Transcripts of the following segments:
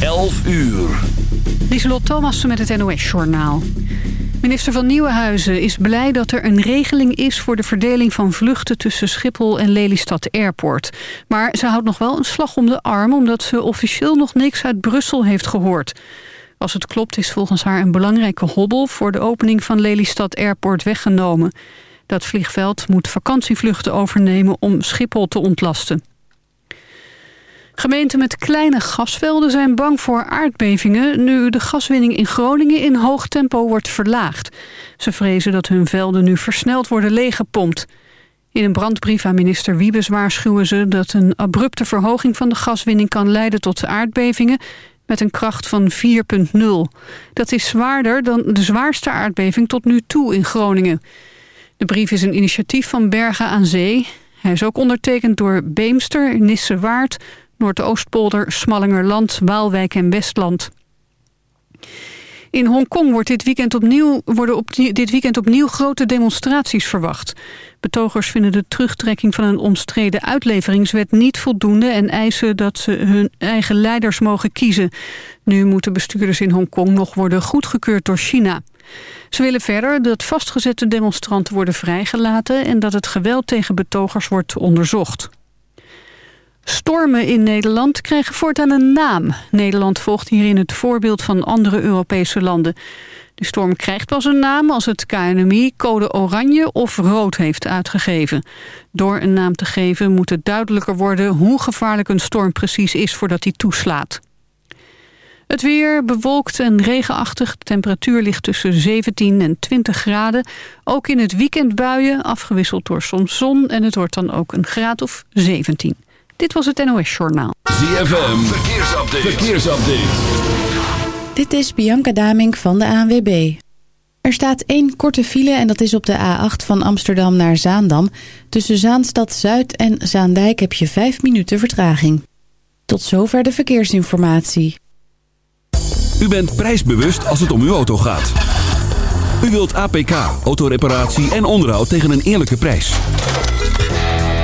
11 uur. Lieselot Thomassen met het NOS-journaal. Minister van Nieuwenhuizen is blij dat er een regeling is... voor de verdeling van vluchten tussen Schiphol en Lelystad Airport. Maar ze houdt nog wel een slag om de arm... omdat ze officieel nog niks uit Brussel heeft gehoord. Als het klopt is volgens haar een belangrijke hobbel... voor de opening van Lelystad Airport weggenomen. Dat vliegveld moet vakantievluchten overnemen om Schiphol te ontlasten. Gemeenten met kleine gasvelden zijn bang voor aardbevingen... nu de gaswinning in Groningen in hoog tempo wordt verlaagd. Ze vrezen dat hun velden nu versneld worden leeggepompt. In een brandbrief aan minister Wiebes waarschuwen ze... dat een abrupte verhoging van de gaswinning kan leiden tot aardbevingen... met een kracht van 4,0. Dat is zwaarder dan de zwaarste aardbeving tot nu toe in Groningen. De brief is een initiatief van Bergen aan Zee... Hij is ook ondertekend door Beemster, Nissewaard, Noordoostpolder, Smallingerland, Waalwijk en Westland. In Hongkong wordt dit weekend opnieuw, worden op dit weekend opnieuw grote demonstraties verwacht. Betogers vinden de terugtrekking van een omstreden uitleveringswet niet voldoende... en eisen dat ze hun eigen leiders mogen kiezen. Nu moeten bestuurders in Hongkong nog worden goedgekeurd door China. Ze willen verder dat vastgezette demonstranten worden vrijgelaten... en dat het geweld tegen betogers wordt onderzocht. Stormen in Nederland krijgen voortaan een naam. Nederland volgt hierin het voorbeeld van andere Europese landen. De storm krijgt pas een naam als het KNMI code oranje of rood heeft uitgegeven. Door een naam te geven moet het duidelijker worden hoe gevaarlijk een storm precies is voordat hij toeslaat. Het weer bewolkt en regenachtig. De temperatuur ligt tussen 17 en 20 graden. Ook in het weekend buien, afgewisseld door soms zon. En het wordt dan ook een graad of 17. Dit was het NOS Journaal. ZFM, verkeersupdate. verkeersupdate. Dit is Bianca Damink van de ANWB. Er staat één korte file en dat is op de A8 van Amsterdam naar Zaandam. Tussen Zaanstad Zuid en Zaandijk heb je 5 minuten vertraging. Tot zover de verkeersinformatie. U bent prijsbewust als het om uw auto gaat. U wilt APK, autoreparatie en onderhoud tegen een eerlijke prijs.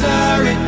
Sorry.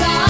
sound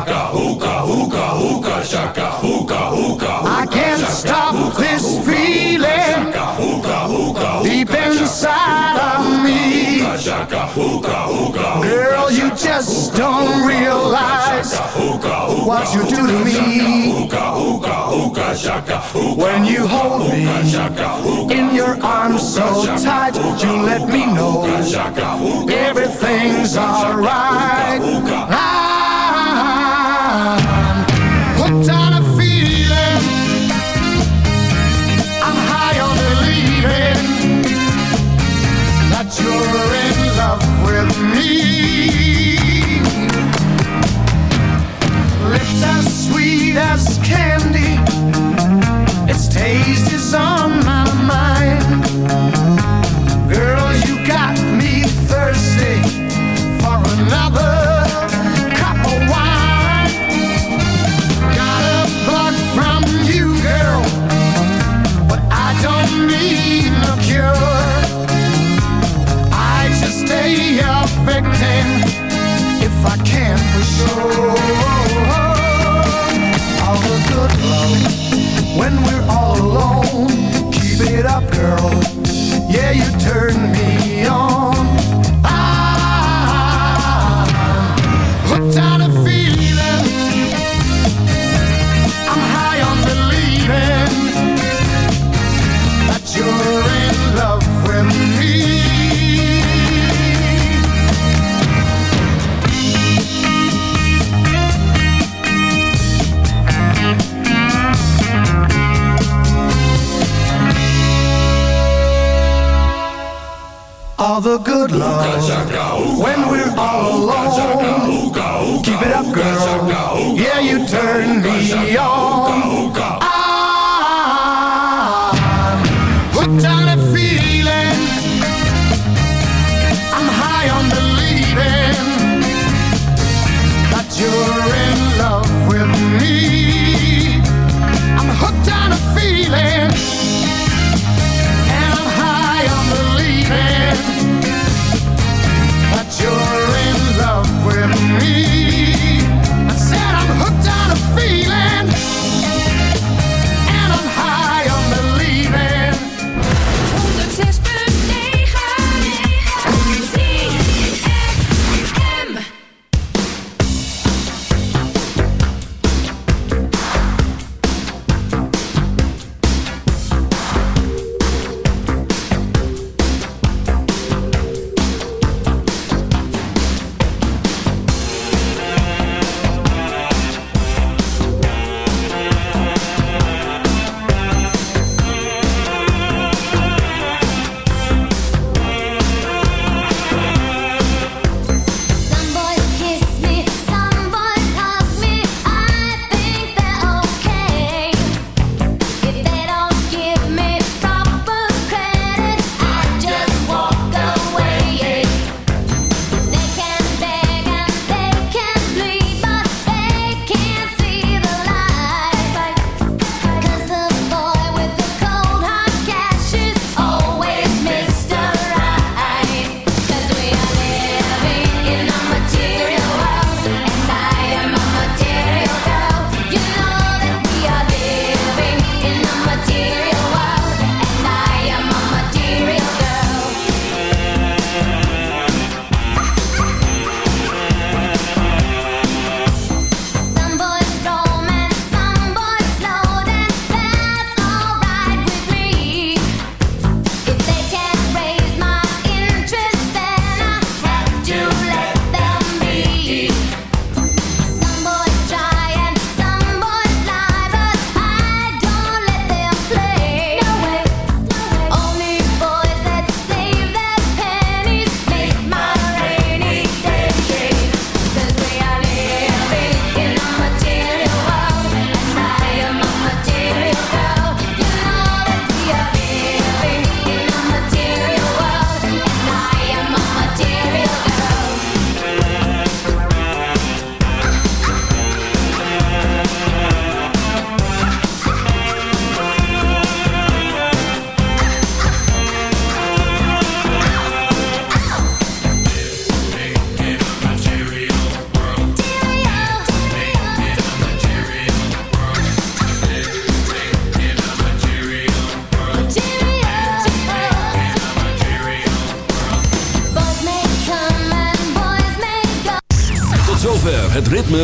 shaka, hookah, hookah, hookah, shaka, hookah, hookah. I can't stop this feeling deep inside of me. Girl, you just don't realize what you do to me when you hold me in your arms so tight. You let me know everything's alright. sweet as candy. Its taste is on my mind. Girl, you got me thirsty for another cup of wine. Got a bug from you, girl, but I don't need cure. I just stay a victim if I can for sure. loud, loud.